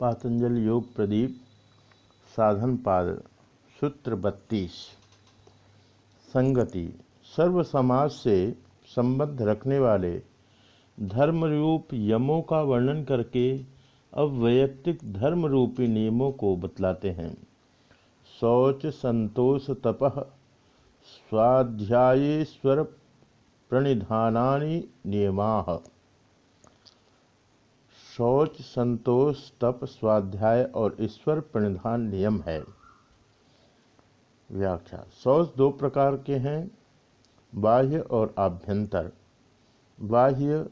पातंजल योग प्रदीप, साधन पाद, सूत्र बत्तीस। संगति, सर्व समाज से संबंध रखने वाले, धर्मरूप यमों का वर्णन करके अब वैयक्तिक धर्म रूपी नियमों को बतलाते हैं। शौच संतोष तपह स्वाध्यायेश्वर प्रणिधानी नियमा। शौच, संतोष, तप, स्वाध्याय और ईश्वर प्रणिधान नियम है। व्याख्या, शौच दो प्रकार के हैं, बाह्य और आभ्यंतर। बाह्य,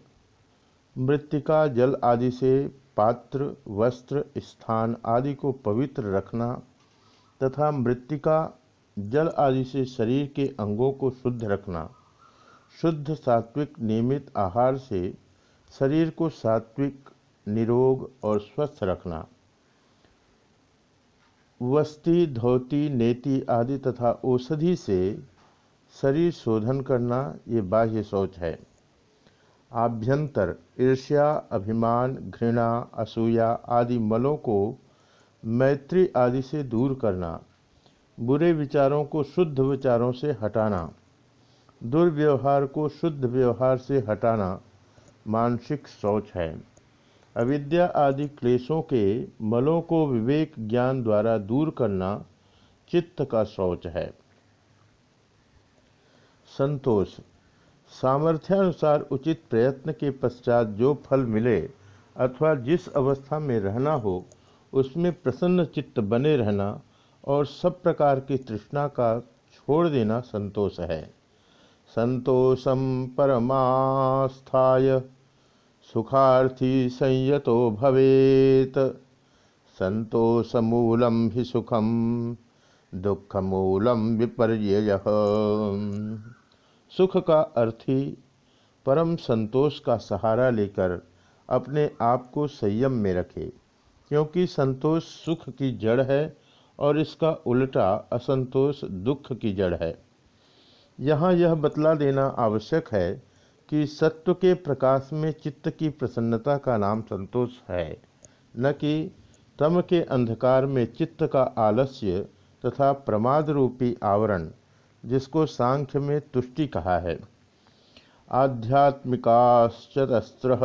मृतिका, जल आदि से पात्र, वस्त्र, स्थान आदि को पवित्र रखना तथा मृतिका, जल आदि से शरीर के अंगों को शुद्ध रखना। शुद्ध सात्विक नियमित आहार से शरीर को सात्विक निरोग और स्वस्थ रखना। वस्ती, धोती, नेति आदि तथा औषधि से शरीर शोधन करना ये बाह्य शौच है। आभ्यंतर, ईर्ष्या, अभिमान, घृणा, असूया आदि मलों को मैत्री आदि से दूर करना। बुरे विचारों को शुद्ध विचारों से हटाना। दुर्व्यवहार को शुद्ध व्यवहार से हटाना मानसिक शौच है। अविद्या आदि क्लेशों के मलों को विवेक ज्ञान द्वारा दूर करना चित्त का शौच है। संतोष। सामर्थ्यानुसार उचित प्रयत्न के पश्चात जो फल मिले अथवा जिस अवस्था में रहना हो, उसमें प्रसन्न चित्त बने रहना और सब प्रकार की तृष्णा का छोड़ देना संतोष है। संतोषम परमास्थाय। सुखार्थी संयतो भवेत। संतोषमूलम ही सुखम दुखमूलम विपर्य सुख का अर्थी, परम संतोष का सहारा लेकर अपने आप को संयम में रखे, क्योंकि संतोष सुख की जड़ है और इसका उल्टा असंतोष दुख की जड़ है। यहाँ यह बतला देना आवश्यक है कि सत्व के प्रकाश में चित्त की प्रसन्नता का नाम संतोष है, न कि तम के अंधकार में चित्त का आलस्य तथा प्रमाद रूपी आवरण, जिसको सांख्य में तुष्टि कहा है। आध्यात्मिकाश्चतस्त्र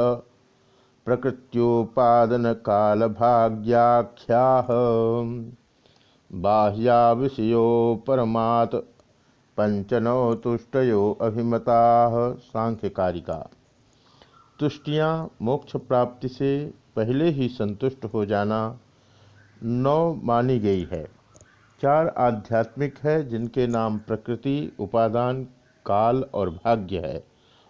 प्रकृत्योपादन काल भाग्याख्या बाह्या विषयो परमात् पंचनो तुष्टयो अभिमता, सांख्यकारिका। तुष्टियाँ मोक्ष प्राप्ति से पहले ही संतुष्ट हो जाना नौ मानी गई है। चार आध्यात्मिक है, जिनके नाम प्रकृति, उपादान, काल और भाग्य है,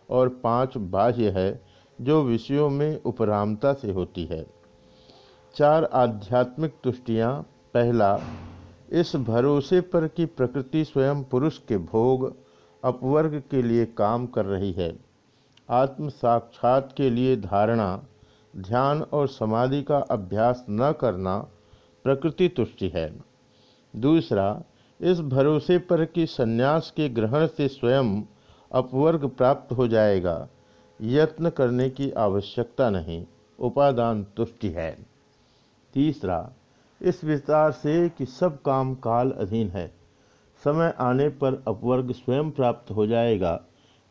और पाँच बाह्य है, जो विषयों में उपरामता से होती है। चार आध्यात्मिक तुष्टियाँ, पहला इस भरोसे पर कि प्रकृति स्वयं पुरुष के भोग अपवर्ग के लिए काम कर रही है। आत्म साक्षात के लिए धारणा, ध्यान और समाधि का अभ्यास न करना प्रकृति तुष्टि है। दूसरा, इस भरोसे पर कि संन्यास के ग्रहण से स्वयं अपवर्ग प्राप्त हो जाएगा, यत्न करने की आवश्यकता नहीं, उपादान तुष्टि है। तीसरा इस विस्तार से कि सब काम काल अधीन है। समय आने पर अपवर्ग स्वयं प्राप्त हो जाएगा।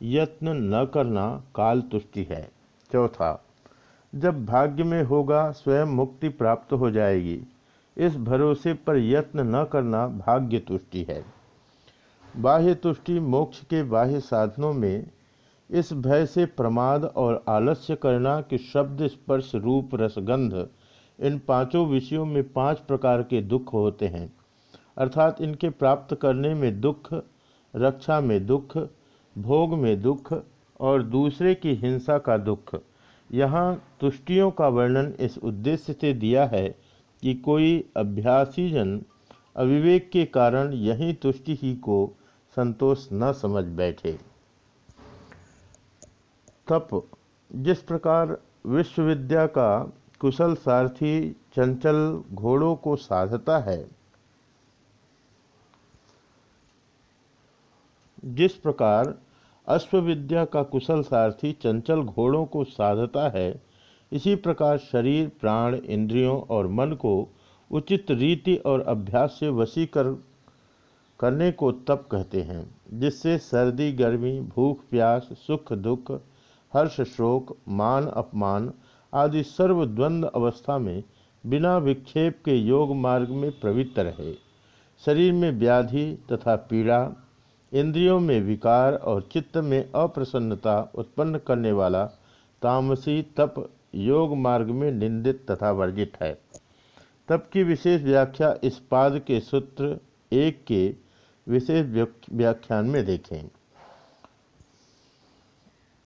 यत्न न करना काल तुष्टि है। चौथा, जब भाग्य में होगा स्वयं मुक्ति प्राप्त हो जाएगी। इस भरोसे पर यत्न न करना भाग्य तुष्टि है। बाह्य तुष्टि मोक्ष के बाह्य साधनों में इस भय से प्रमाद और आलस्य करना कि शब्द स्पर्श रूप रसगंध इन पाँचों विषयों में पाँच प्रकार के दुख होते हैं। अर्थात इनके प्राप्त करने में दुख, रक्षा में दुख, भोग में दुख और दूसरे की हिंसा का दुख। यहाँ तुष्टियों का वर्णन इस उद्देश्य से दिया है कि कोई अभ्यासी जन अविवेक के कारण यही तुष्टि ही को संतोष न समझ बैठे। तप, जिस प्रकार विश्वविद्या का कुशल सारथी चंचल घोड़ों को साधता है। जिस प्रकार अश्वविद्या का कुशल सारथी चंचल घोड़ों को साधता है, इसी प्रकार शरीर, प्राण, इंद्रियों और मन को उचित रीति और अभ्यास से वशी कर करने को तप कहते हैं, जिससे सर्दी, गर्मी, भूख, प्यास, सुख, दुख, हर्ष, शोक, मान, अपमान आदि सर्वद्वंद अवस्था में बिना विक्षेप के योग मार्ग में प्रवृत्त रहे। शरीर में व्याधि तथा पीड़ा, इंद्रियों में विकार और चित्त में अप्रसन्नता उत्पन्न करने वाला तामसी तप योग मार्ग में निंदित तथा वर्जित है। तप की विशेष व्याख्या इस पाद के सूत्र एक के विशेष व्याख्यान में देखें।